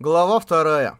Глава 2.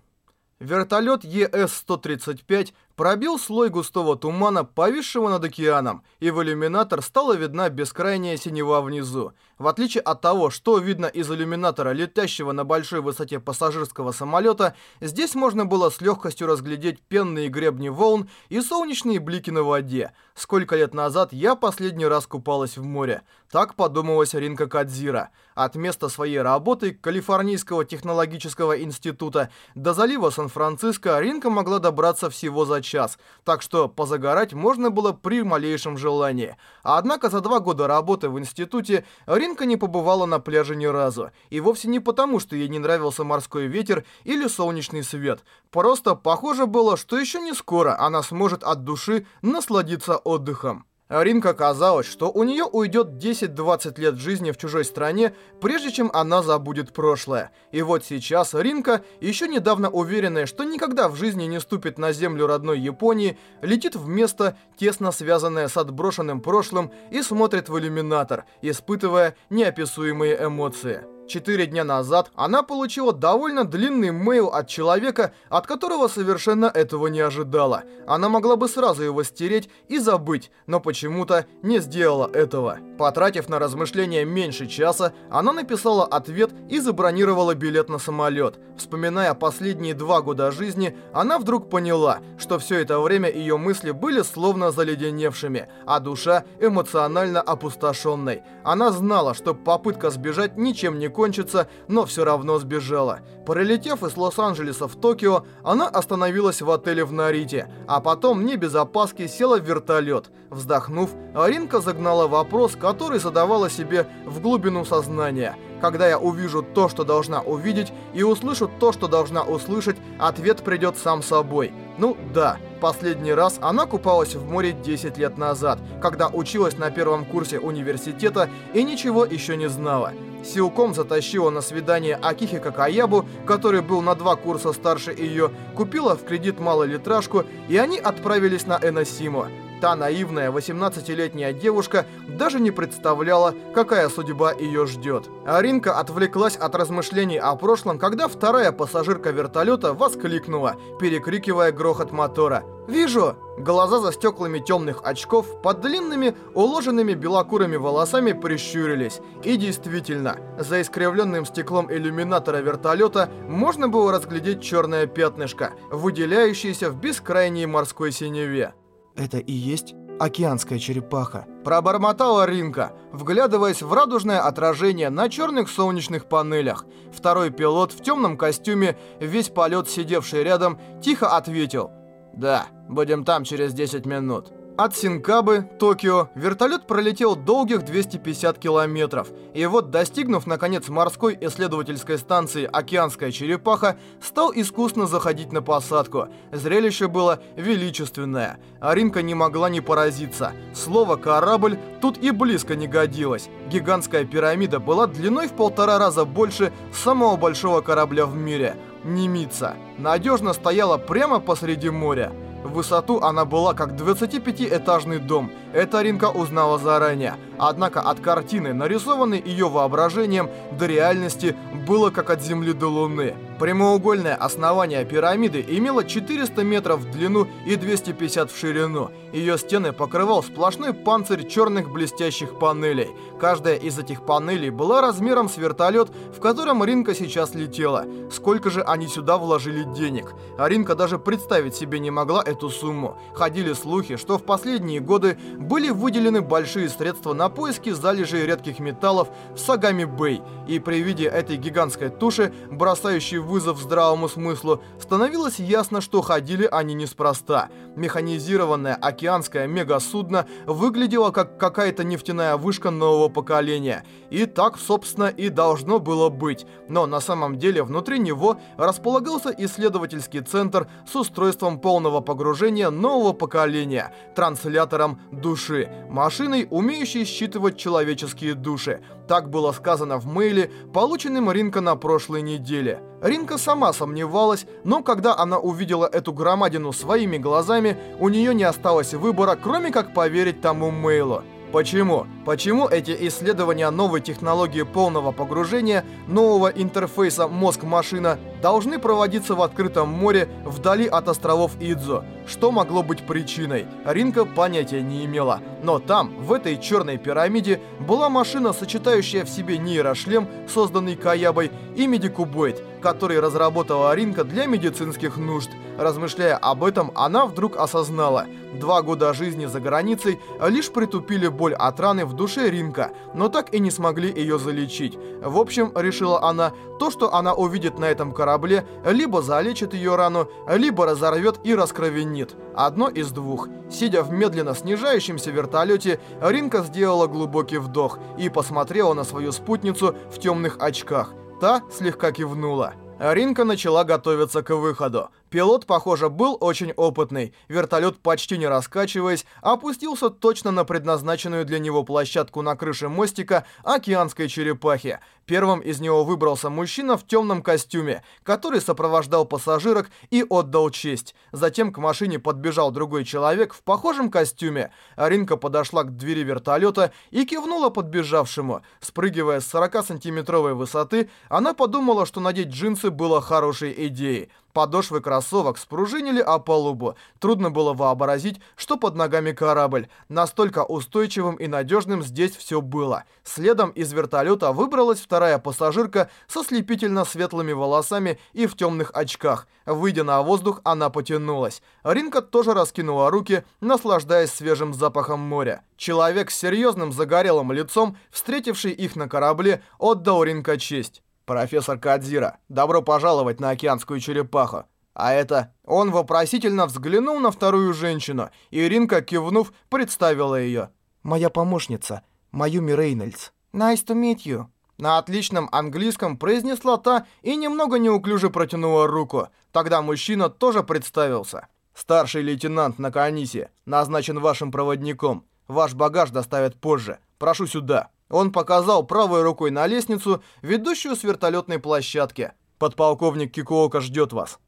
Вертолет ЕС-135 пробил слой густого тумана, повисшего над океаном, и в иллюминатор стала видна бескрайняя синева внизу. В отличие от того, что видно из иллюминатора, летящего на большой высоте пассажирского самолета, здесь можно было с легкостью разглядеть пенные гребни волн и солнечные блики на воде. Сколько лет назад я последний раз купалась в море. Так подумалась Ринка Кадзира. От места своей работы Калифорнийского технологического института до залива Сан-Франциско Ринка могла добраться всего за час, так что позагорать можно было при малейшем желании. Однако за два года работы в институте Ринка не побывала на пляже ни разу. И вовсе не потому, что ей не нравился морской ветер или солнечный свет. Просто похоже было, что еще не скоро она сможет от души насладиться отдыхом. Ринка казалось, что у нее уйдет 10-20 лет жизни в чужой стране, прежде чем она забудет прошлое. И вот сейчас Ринка, еще недавно уверенная, что никогда в жизни не ступит на землю родной Японии, летит в место, тесно связанное с отброшенным прошлым, и смотрит в иллюминатор, испытывая неописуемые эмоции. Четыре дня назад она получила довольно длинный мейл от человека, от которого совершенно этого не ожидала. Она могла бы сразу его стереть и забыть, но почему-то не сделала этого. Потратив на размышления меньше часа, она написала ответ и забронировала билет на самолет. Вспоминая последние два года жизни, она вдруг поняла, что все это время ее мысли были словно заледеневшими, а душа эмоционально опустошенной. Она знала, что попытка сбежать ничем не закончится, но все равно сбежала. Пролетев из Лос-Анджелеса в Токио, она остановилась в отеле в Нарите, а потом не без опаски села в вертолет. Вздохнув, Аринка загнала вопрос, который задавала себе в глубину сознания. Когда я увижу то, что должна увидеть, и услышу то, что должна услышать, ответ придет сам собой. Ну да, последний раз она купалась в море 10 лет назад, когда училась на первом курсе университета и ничего еще не знала. Силком затащила на свидание Акихи Какаябу, который был на два курса старше ее, купила в кредит малолитражку, и они отправились на Эносиму та наивная 18-летняя девушка даже не представляла, какая судьба ее ждет. Аринка отвлеклась от размышлений о прошлом, когда вторая пассажирка вертолета воскликнула, перекрикивая грохот мотора. «Вижу!» Глаза за стеклами темных очков под длинными, уложенными белокурыми волосами прищурились. И действительно, за искривленным стеклом иллюминатора вертолета можно было разглядеть черное пятнышко, выделяющееся в бескрайней морской синеве это и есть океанская черепаха. Пробормотала Ринка, вглядываясь в радужное отражение на черных солнечных панелях. Второй пилот в темном костюме, весь полет сидевший рядом, тихо ответил. «Да, будем там через 10 минут». От Синкабы, Токио, вертолет пролетел долгих 250 километров. И вот, достигнув, наконец, морской исследовательской станции «Океанская черепаха», стал искусно заходить на посадку. Зрелище было величественное. Аринка не могла не поразиться. Слово «корабль» тут и близко не годилось. Гигантская пирамида была длиной в полтора раза больше самого большого корабля в мире – «Немица». Надежно стояла прямо посреди моря. В высоту она была как 25-этажный дом. Это Ринка узнала заранее. Однако от картины, нарисованной ее воображением, до реальности было как от земли до луны. Прямоугольное основание пирамиды имело 400 метров в длину и 250 в ширину. Ее стены покрывал сплошной панцирь черных блестящих панелей. Каждая из этих панелей была размером с вертолет, в котором Ринка сейчас летела. Сколько же они сюда вложили денег? А Ринка даже представить себе не могла эту сумму. Ходили слухи, что в последние годы были выделены большие средства на поиски залежей редких металлов в Сагами-Бэй. И при виде этой гигантской туши, бросающей вызов здравому смыслу, становилось ясно, что ходили они неспроста. Механизированное океанское мегасудно выглядело как какая-то нефтяная вышка нового поколения. И так, собственно, и должно было быть. Но на самом деле внутри него располагался исследовательский центр с устройством полного погружения нового поколения, транслятором души, машиной, умеющей считывать человеческие души. Так было сказано в мейле, полученном Ринка на прошлой неделе. Ринка Маринка сама сомневалась, но когда она увидела эту громадину своими глазами, у нее не осталось выбора, кроме как поверить тому Мейлу. Почему? Почему эти исследования новой технологии полного погружения, нового интерфейса мозг-машина должны проводиться в открытом море вдали от островов Идзо. Что могло быть причиной, Ринка понятия не имела. Но там, в этой черной пирамиде, была машина, сочетающая в себе нейрошлем, созданный Каябой, и медикубоид, который разработала Ринка для медицинских нужд. Размышляя об этом, она вдруг осознала. Два года жизни за границей лишь притупили боль от раны в душе Ринка, но так и не смогли ее залечить. В общем, решила она, то, что она увидит на этом корабле, корабле либо залечит ее рану, либо разорвет и раскровенит. Одно из двух. Сидя в медленно снижающемся вертолете, Ринка сделала глубокий вдох и посмотрела на свою спутницу в темных очках. Та слегка кивнула. Ринка начала готовиться к выходу. Пилот, похоже, был очень опытный. Вертолет, почти не раскачиваясь, опустился точно на предназначенную для него площадку на крыше мостика океанской черепахи. Первым из него выбрался мужчина в темном костюме, который сопровождал пассажирок и отдал честь. Затем к машине подбежал другой человек в похожем костюме. Аринка подошла к двери вертолета и кивнула подбежавшему. Спрыгивая с 40-сантиметровой высоты, она подумала, что надеть джинсы было хорошей идеей. Подошвы кроссовок спружинили о палубу. Трудно было вообразить, что под ногами корабль. Настолько устойчивым и надежным здесь все было. Следом из вертолета выбралась вторая пассажирка со слепительно светлыми волосами и в темных очках. Выйдя на воздух, она потянулась. Ринка тоже раскинула руки, наслаждаясь свежим запахом моря. Человек с серьезным загорелым лицом, встретивший их на корабле, отдал Ринка честь. «Профессор Кадзира, добро пожаловать на океанскую черепаху!» А это он вопросительно взглянул на вторую женщину, и Иринка, кивнув, представила ее. «Моя помощница, Майюми Рейнольдс». «Nice to meet you». На отличном английском произнесла та и немного неуклюже протянула руку. Тогда мужчина тоже представился. «Старший лейтенант на Наканиси назначен вашим проводником. Ваш багаж доставят позже. Прошу сюда». Он показал правой рукой на лестницу, ведущую с вертолетной площадки. «Подполковник Кикуока ждет вас».